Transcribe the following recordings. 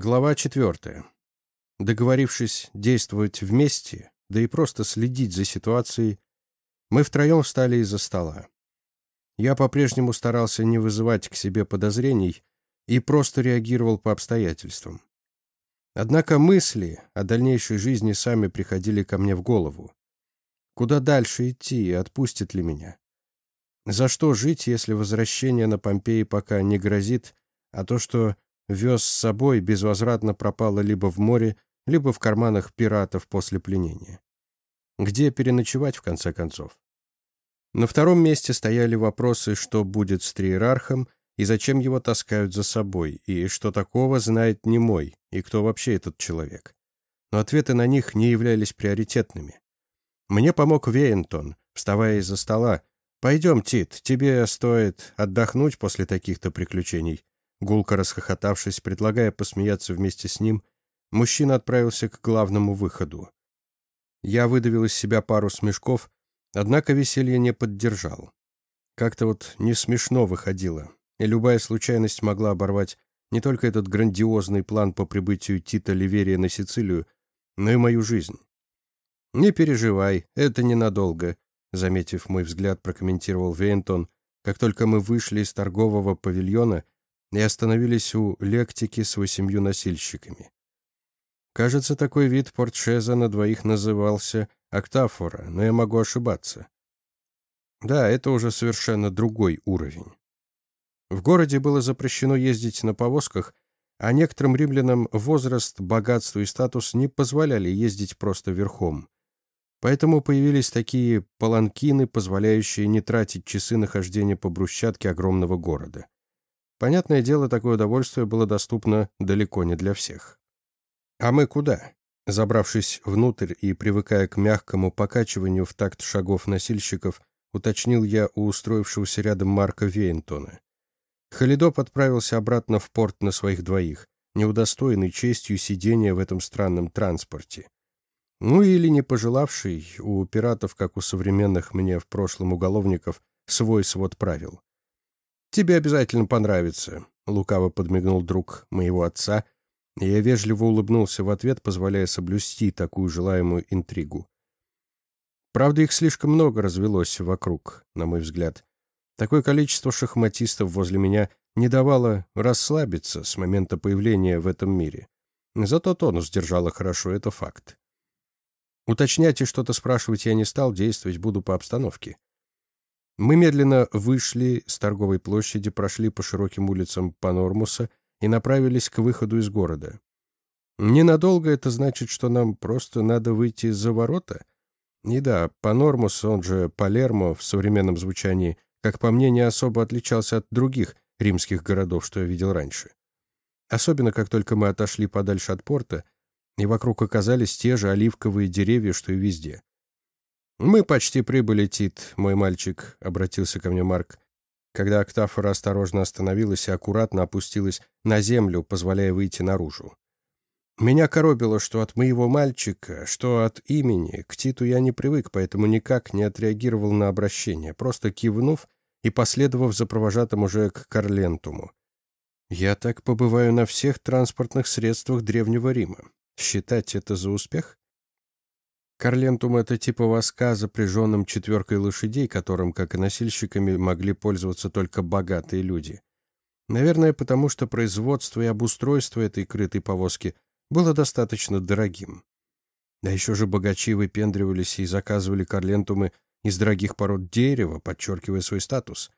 Глава четвертая. Договорившись действовать вместе, да и просто следить за ситуацией, мы втроем встали из-за стола. Я по-прежнему старался не вызывать к себе подозрений и просто реагировал по обстоятельствам. Однако мысли о дальнейшей жизни сами приходили ко мне в голову. Куда дальше идти и отпустит ли меня? За что жить, если возвращение на Помпеи пока не грозит, а то, что вез с собой, безвозвратно пропало либо в море, либо в карманах пиратов после пленения. Где переночевать, в конце концов? На втором месте стояли вопросы, что будет с триерархом, и зачем его таскают за собой, и что такого знает не мой, и кто вообще этот человек. Но ответы на них не являлись приоритетными. Мне помог Вейнтон, вставая из-за стола. «Пойдем, Тит, тебе стоит отдохнуть после таких-то приключений. Гулко расхохотавшись, предлагая посмеяться вместе с ним, мужчина отправился к главному выходу. Я выдавил из себя пару смешков, однако веселье не поддержал. Как-то вот не смешно выходило, и любая случайность могла оборвать не только этот грандиозный план по прибытию Тита Ливерия на Сицилию, но и мою жизнь. «Не переживай, это ненадолго», — заметив мой взгляд, прокомментировал Вейнтон, как только мы вышли из торгового павильона — и остановились у лектики с восемью носильщиками. Кажется, такой вид портшеза на двоих назывался октафора, но я могу ошибаться. Да, это уже совершенно другой уровень. В городе было запрещено ездить на повозках, а некоторым римлянам возраст, богатство и статус не позволяли ездить просто верхом. Поэтому появились такие паланкины, позволяющие не тратить часы нахождения по брусчатке огромного города. Понятное дело, такое удовольствие было доступно далеко не для всех. «А мы куда?» Забравшись внутрь и привыкая к мягкому покачиванию в такт шагов носильщиков, уточнил я у устроившегося рядом Марка Вейнтона. Халидоп отправился обратно в порт на своих двоих, неудостоенный честью сидения в этом странном транспорте. Ну или не пожелавший у пиратов, как у современных мне в прошлом уголовников, свой свод правил. «Тебе обязательно понравится», — лукаво подмигнул друг моего отца, и я вежливо улыбнулся в ответ, позволяя соблюсти такую желаемую интригу. Правда, их слишком много развелось вокруг, на мой взгляд. Такое количество шахматистов возле меня не давало расслабиться с момента появления в этом мире. Зато тонус держала хорошо, это факт. Уточнять и что-то спрашивать я не стал, действовать буду по обстановке. Мы медленно вышли с торговой площади, прошли по широким улицам Панормуса и направились к выходу из города. Ненадолго это значит, что нам просто надо выйти за ворота? И да, Панормус, он же Палермо в современном звучании, как по мне, не особо отличался от других римских городов, что я видел раньше. Особенно, как только мы отошли подальше от порта, и вокруг оказались те же оливковые деревья, что и везде. «Мы почти прибыли, Тит, мой мальчик», — обратился ко мне Марк, когда Октафора осторожно остановилась и аккуратно опустилась на землю, позволяя выйти наружу. Меня коробило, что от моего мальчика, что от имени, к Титу я не привык, поэтому никак не отреагировал на обращение, просто кивнув и последовав за провожатым уже к Карлентуму. Я так побываю на всех транспортных средствах Древнего Рима. Считать это за успех? Карлентум — это типа воска, запряженным четверкой лошадей, которым, как и носильщиками, могли пользоваться только богатые люди. Наверное, потому что производство и обустройство этой крытой повозки было достаточно дорогим. Да еще же богачи выпендривались и заказывали карлентумы из дорогих пород дерева, подчеркивая свой статус.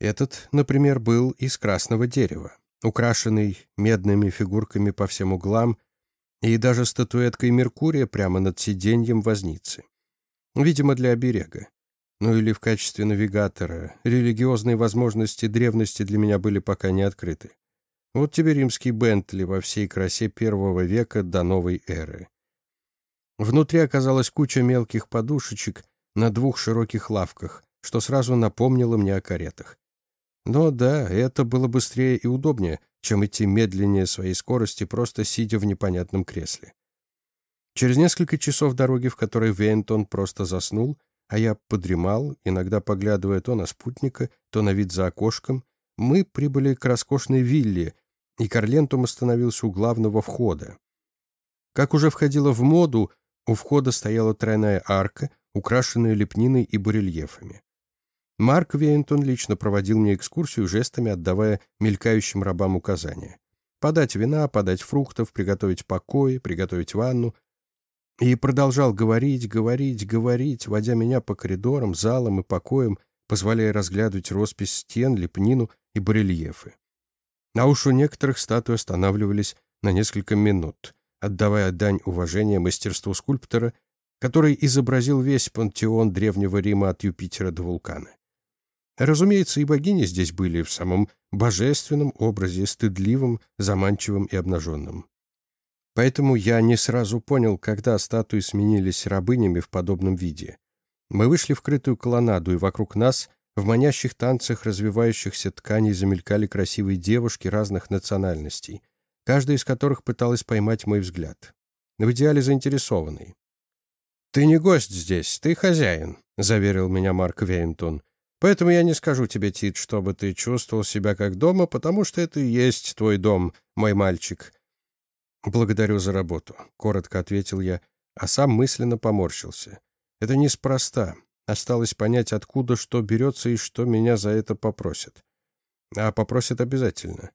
Этот, например, был из красного дерева, украшенный медными фигурками по всем углам — и даже статуэткой Меркурия прямо над сиденьем возницы. Видимо, для оберега. Ну или в качестве навигатора. Религиозные возможности древности для меня были пока не открыты. Вот тебе римский Бентли во всей красе первого века до новой эры. Внутри оказалась куча мелких подушечек на двух широких лавках, что сразу напомнило мне о каретах. Но да, это было быстрее и удобнее, чем идти медленнее своей скорости, просто сидя в непонятном кресле. Через несколько часов дороги, в которой Вейнтон просто заснул, а я подремал, иногда поглядывая то на спутника, то на вид за окошком, мы прибыли к роскошной вилле, и Карлентум остановился у главного входа. Как уже входило в моду, у входа стояла тройная арка, украшенная лепниной и барельефами. Марк Вейнтон лично проводил мне экскурсию, жестами отдавая мелькающим рабам указания. Подать вина, подать фруктов, приготовить покой, приготовить ванну. И продолжал говорить, говорить, говорить, водя меня по коридорам, залам и покоям, позволяя разглядывать роспись стен, лепнину и барельефы. А уж у некоторых статуи останавливались на несколько минут, отдавая дань уважения мастерству скульптора, который изобразил весь пантеон Древнего Рима от Юпитера до вулкана. Разумеется, и богини здесь были в самом божественном образе, стыдливым, заманчивым и обнаженным. Поэтому я не сразу понял, когда статуи сменились рабынями в подобном виде. Мы вышли в крытую колоннаду, и вокруг нас, в манящих танцах развивающихся тканей, замелькали красивые девушки разных национальностей, каждая из которых пыталась поймать мой взгляд. В идеале заинтересованный. «Ты не гость здесь, ты хозяин», — заверил меня Марк Вейнтон. «Поэтому я не скажу тебе, Тит, чтобы ты чувствовал себя как дома, потому что это и есть твой дом, мой мальчик». «Благодарю за работу», — коротко ответил я, а сам мысленно поморщился. «Это неспроста. Осталось понять, откуда что берется и что меня за это попросят. А попросят обязательно».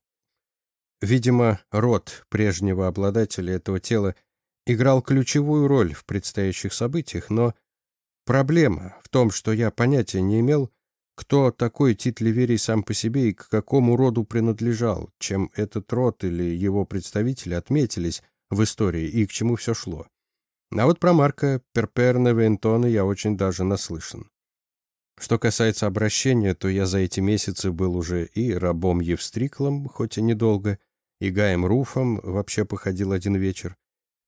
Видимо, род прежнего обладателя этого тела — играл ключевую роль в предстоящих событиях, но проблема в том, что я понятия не имел, кто такой Тит Ливерий сам по себе и к какому роду принадлежал, чем этот род или его представители отметились в истории и к чему все шло. А вот про Марка Перперна Вентона я очень даже наслышан. Что касается обращения, то я за эти месяцы был уже и рабом Евстриклом, хоть и недолго, и Гаем Руфом вообще походил один вечер,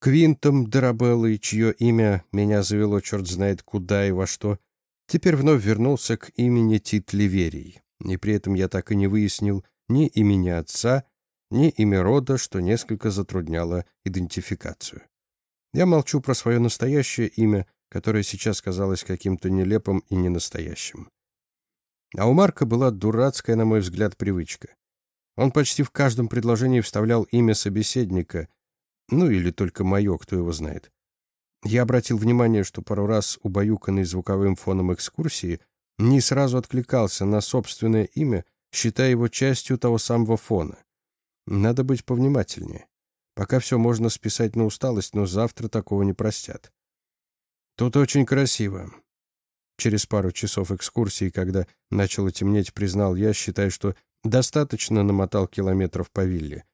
Квинтом Дарабеллой, чье имя меня завело черт знает куда и во что, теперь вновь вернулся к имени Тит Ливерий, и при этом я так и не выяснил ни имени отца, ни имя рода, что несколько затрудняло идентификацию. Я молчу про свое настоящее имя, которое сейчас казалось каким-то нелепым и ненастоящим. А у Марка была дурацкая, на мой взгляд, привычка. Он почти в каждом предложении вставлял имя собеседника — ну или только мое, кто его знает. Я обратил внимание, что пару раз, убаюканный звуковым фоном экскурсии, не сразу откликался на собственное имя, считая его частью того самого фона. Надо быть повнимательнее. Пока все можно списать на усталость, но завтра такого не простят. Тут очень красиво. Через пару часов экскурсии, когда начало темнеть, признал я, считая, что достаточно намотал километров по вилле.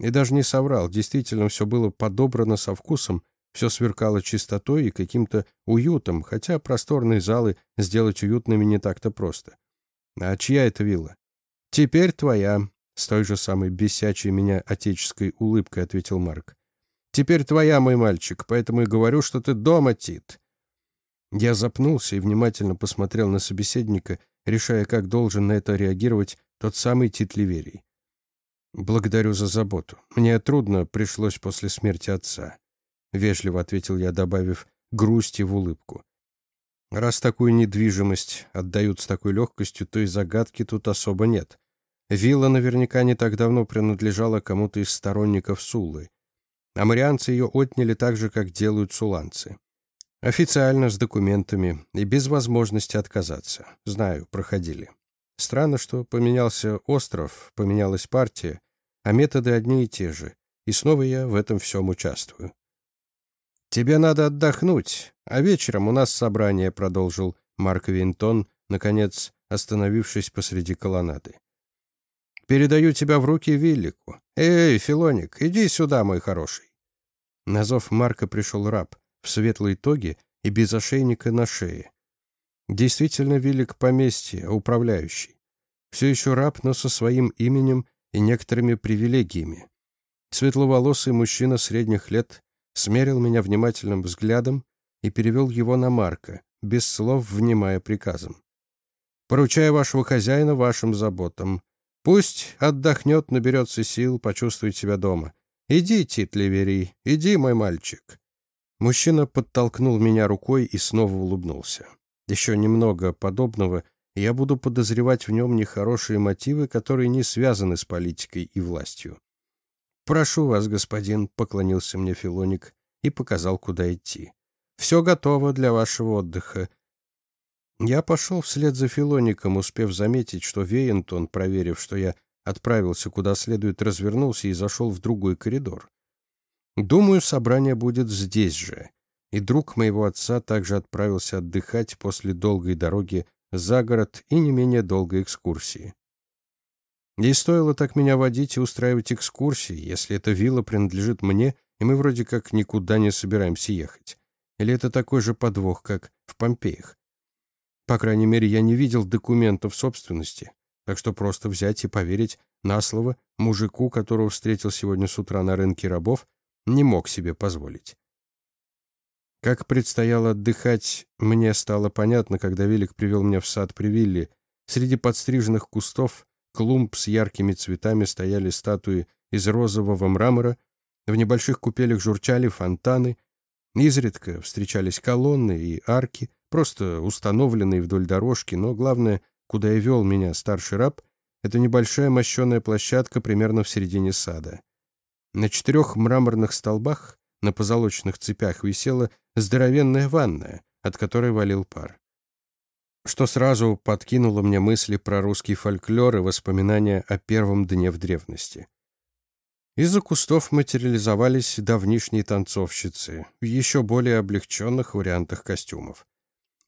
И даже не соврал, действительно все было подобрано со вкусом, все сверкало чистотой и каким-то уютом, хотя просторные залы сделать уютными не так-то просто. А чья это вилла? Теперь твоя, с той же самой бесячей меня отеческой улыбкой ответил Марк. Теперь твоя, мой мальчик, поэтому и говорю, что ты дома, Тит. Я запнулся и внимательно посмотрел на собеседника, решая, как должен на это реагировать тот самый Тит Ливерий. «Благодарю за заботу. Мне трудно пришлось после смерти отца», — вежливо ответил я, добавив грусти в улыбку. «Раз такую недвижимость отдают с такой легкостью, то и загадки тут особо нет. Вилла наверняка не так давно принадлежала кому-то из сторонников Суллы. А марианцы ее отняли так же, как делают суланцы. Официально, с документами и без возможности отказаться. Знаю, проходили. Странно, что поменялся остров, поменялась партия, а методы одни и те же, и снова я в этом всем участвую. «Тебе надо отдохнуть, а вечером у нас собрание», — продолжил Марк Винтон, наконец остановившись посреди колоннады. «Передаю тебя в руки Виллику. Эй, Филоник, иди сюда, мой хороший». На зов Марка пришел раб в светлой тоге и без ошейника на шее. Действительно велик поместье, управляющий. Все еще раб, но со своим именем и некоторыми привилегиями. Светловолосый мужчина средних лет смерил меня внимательным взглядом и перевел его на Марка, без слов внимая приказом. «Поручаю вашего хозяина вашим заботам. Пусть отдохнет, наберется сил, почувствует себя дома. Иди, Тит Ливерий, иди, мой мальчик». Мужчина подтолкнул меня рукой и снова улыбнулся. Еще немного подобного, я буду подозревать в нем нехорошие мотивы, которые не связаны с политикой и властью. «Прошу вас, господин», — поклонился мне Филоник и показал, куда идти. «Все готово для вашего отдыха». Я пошел вслед за Филоником, успев заметить, что Вейентон, проверив, что я отправился куда следует, развернулся и зашел в другой коридор. Думаю, собрание будет здесь же. И друг моего отца также отправился отдыхать после долгой дороги за город и не менее долгой экскурсии. Ей стоило так меня водить и устраивать экскурсии, если эта вилла принадлежит мне, и мы вроде как никуда не собираемся ехать. Или это такой же подвох, как в Помпеях? По крайней мере, я не видел документов собственности, так что просто взять и поверить на слово мужику, которого встретил сегодня с утра на рынке рабов, не мог себе позволить. Как предстояло отдыхать, мне стало понятно, когда Велик привел меня в сад при вилле. Среди подстриженных кустов, клумб с яркими цветами стояли статуи из розового мрамора, в небольших купелях журчали фонтаны, изредка встречались колонны и арки, просто установленные вдоль дорожки, но главное, куда и вел меня старший раб, это небольшая мощеная площадка примерно в середине сада. На четырех мраморных столбах на позолоченных цепях висела здоровенная ванная, от которой валил пар. Что сразу подкинуло мне мысли про русский фольклор и воспоминания о первом дне в древности. Из-за кустов материализовались давнишние танцовщицы в еще более облегченных вариантах костюмов.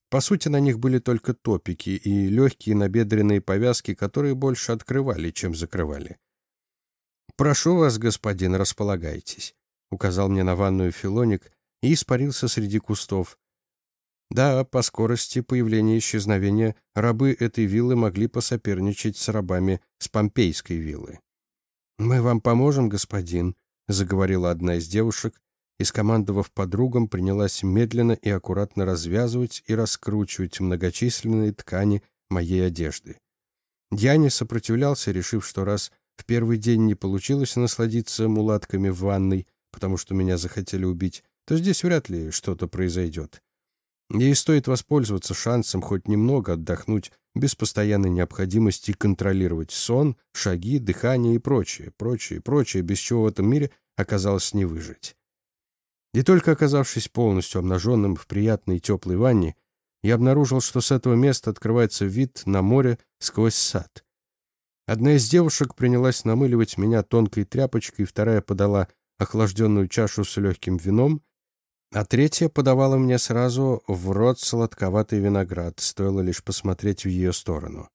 По сути, на них были только топики и легкие набедренные повязки, которые больше открывали, чем закрывали. «Прошу вас, господин, располагайтесь», — указал мне на ванную Филоник и испарился среди кустов. Да, по скорости появления и исчезновения рабы этой виллы могли посоперничать с рабами с помпейской виллы. «Мы вам поможем, господин», — заговорила одна из девушек, и, скомандовав подругам, принялась медленно и аккуратно развязывать и раскручивать многочисленные ткани моей одежды. Я не сопротивлялся, решив, что раз в первый день не получилось насладиться мулатками в ванной, потому что меня захотели убить, то здесь вряд ли что-то произойдет. Ей стоит воспользоваться шансом хоть немного отдохнуть без постоянной необходимости контролировать сон, шаги, дыхание и прочее, прочее, прочее, без чего в этом мире оказалось не выжить. И только оказавшись полностью обнаженным в приятной теплой ванне, я обнаружил, что с этого места открывается вид на море сквозь сад. Одна из девушек принялась намыливать меня тонкой тряпочкой, вторая подала охлажденную чашу с легким вином, а третья подавала мне сразу в рот сладковатый виноград, стоило лишь посмотреть в ее сторону.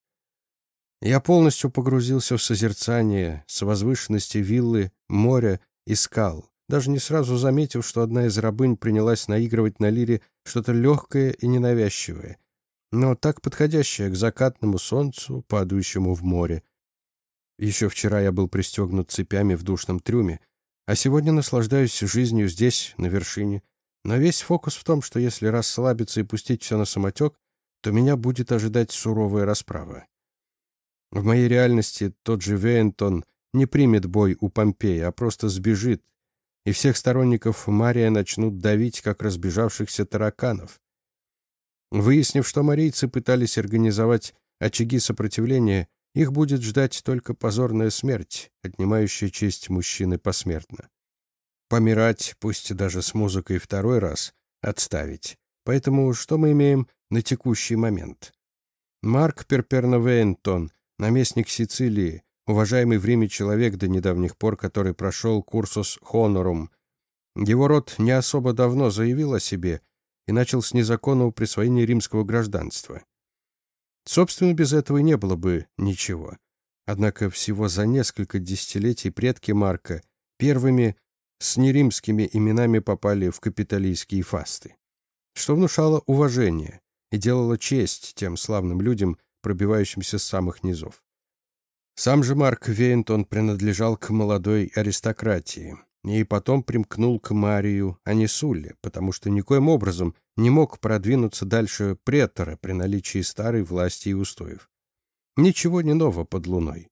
Я полностью погрузился в созерцание с возвышенности виллы, моря и скал, даже не сразу заметив, что одна из рабынь принялась наигрывать на лире что-то легкое и ненавязчивое, но так подходящее к закатному солнцу, падающему в море, еще вчера я был пристегнут цепями в душном трюме, а сегодня наслаждаюсь жизнью здесь, на вершине. Но весь фокус в том, что если расслабиться и пустить все на самотек, то меня будет ожидать суровая расправа. В моей реальности тот же Вейнтон не примет бой у Помпея, а просто сбежит, и всех сторонников Мария начнут давить, как разбежавшихся тараканов. Выяснив, что марийцы пытались организовать очаги сопротивления, их будет ждать только позорная смерть, отнимающая честь мужчины посмертно. Помирать, пусть даже с музыкой второй раз, отставить. Поэтому что мы имеем на текущий момент? Марк Перперновейнтон, наместник Сицилии, уважаемый в Риме человек до недавних пор, который прошел курсус хонорум. Его род не особо давно заявил о себе и начал с незаконного присвоения римского гражданства. Собственно, без этого не было бы ничего. Однако всего за несколько десятилетий предки Марка первыми с неримскими именами попали в капиталийские фасты, что внушало уважение и делало честь тем славным людям, пробивающимся с самых низов. Сам же Марк Вейнтон принадлежал к молодой аристократии и потом примкнул к Марию, а не Сулле, потому что никоим образом не мог продвинуться дальше претора при наличии старой власти и устоев. Ничего не ново под луной.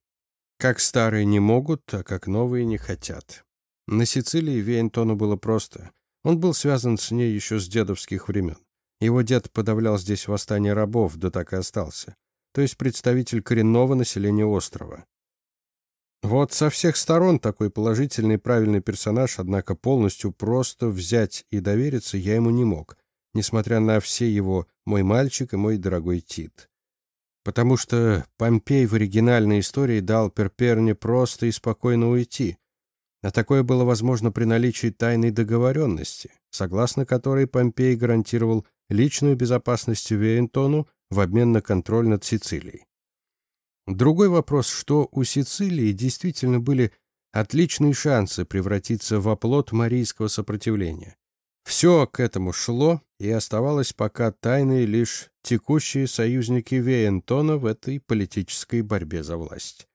Как старые не могут, а как новые не хотят. На Сицилии Вейнтону было просто. Он был связан с ней еще с дедовских времен. Его дед подавлял здесь восстание рабов, да так и остался. То есть представитель коренного населения острова. Вот со всех сторон такой положительный и правильный персонаж, однако полностью просто взять и довериться я ему не мог, несмотря на все его «мой мальчик» и «мой дорогой Тит». Потому что Помпей в оригинальной истории дал Перперне просто и спокойно уйти, а такое было возможно при наличии тайной договоренности, согласно которой Помпей гарантировал личную безопасность Вейнтону в обмен на контроль над Сицилией. Другой вопрос, что у Сицилии действительно были отличные шансы превратиться в оплот марийского сопротивления. Все к этому шло, и оставалось пока тайной лишь текущие союзники Вейентона в этой политической борьбе за власть.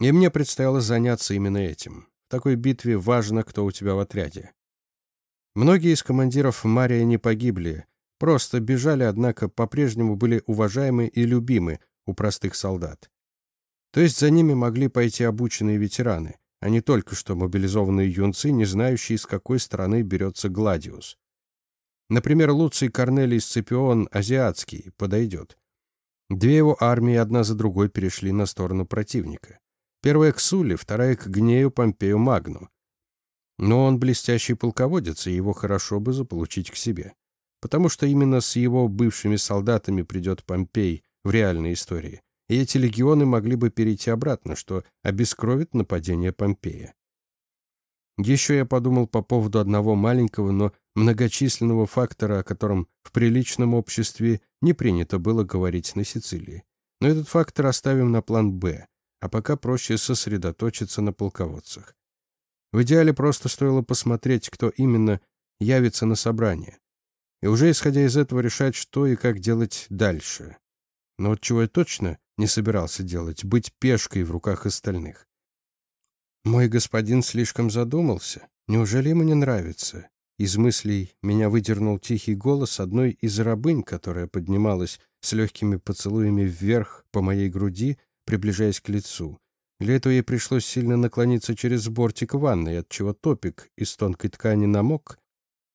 И мне предстояло заняться именно этим. В такой битве важно, кто у тебя в отряде. Многие из командиров Мария не погибли, просто бежали, однако по-прежнему были уважаемы и любимы у простых солдат. То есть за ними могли пойти обученные ветераны, а не только что мобилизованные юнцы, не знающие, с какой стороны берется Гладиус. Например, Луций Корнелий Сципион Азиатский подойдет. Две его армии одна за другой перешли на сторону противника. Первая к Суле, вторая к Гнею Помпею Магну. Но он блестящий полководец, и его хорошо бы заполучить к себе. Потому что именно с его бывшими солдатами придет Помпей, в реальной истории, и эти легионы могли бы перейти обратно, что обескровит нападение Помпея. Еще я подумал по поводу одного маленького, но многочисленного фактора, о котором в приличном обществе не принято было говорить на Сицилии. Но этот фактор оставим на план «Б», а пока проще сосредоточиться на полководцах. В идеале просто стоило посмотреть, кто именно явится на собрание, и уже исходя из этого решать, что и как делать дальше. Но вот чего я точно не собирался делать — быть пешкой в руках остальных. Мой господин слишком задумался. Неужели ему не нравится? Из мыслей меня выдернул тихий голос одной из рабынь, которая поднималась с легкими поцелуями вверх по моей груди, приближаясь к лицу. Для этого ей пришлось сильно наклониться через бортик ванной, отчего топик из тонкой ткани намок,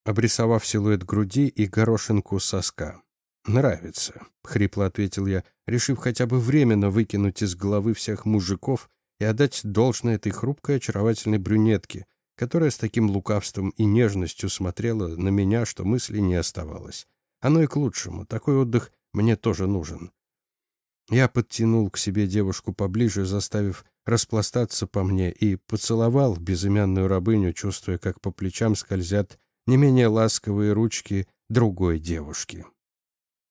обрисовав силуэт груди и горошинку соска. «Нравится», — хрипло ответил я, решив хотя бы временно выкинуть из головы всех мужиков и отдать должное этой хрупкой очаровательной брюнетке, которая с таким лукавством и нежностью смотрела на меня, что мысли не оставалось. Оно и к лучшему, такой отдых мне тоже нужен. Я подтянул к себе девушку поближе, заставив распластаться по мне, и поцеловал безымянную рабыню, чувствуя, как по плечам скользят не менее ласковые ручки другой девушки.